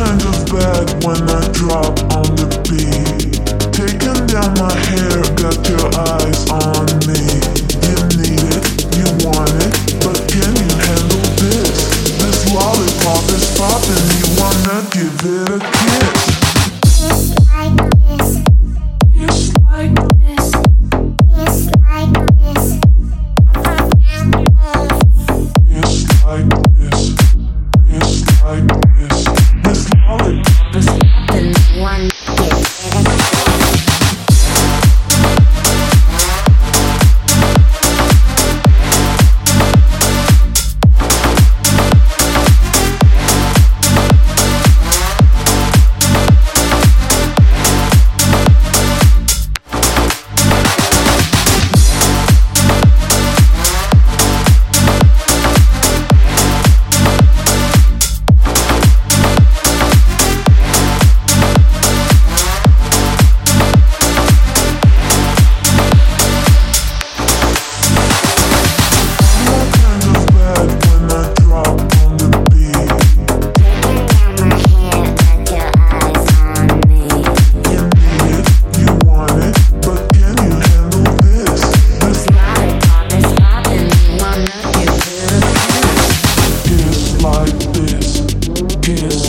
kind of bad when I drop on the beat. Taking down my hair, got your eyes on me. You need it, you want it, but can you handle this? This lollipop is popping, you wanna give it a kiss.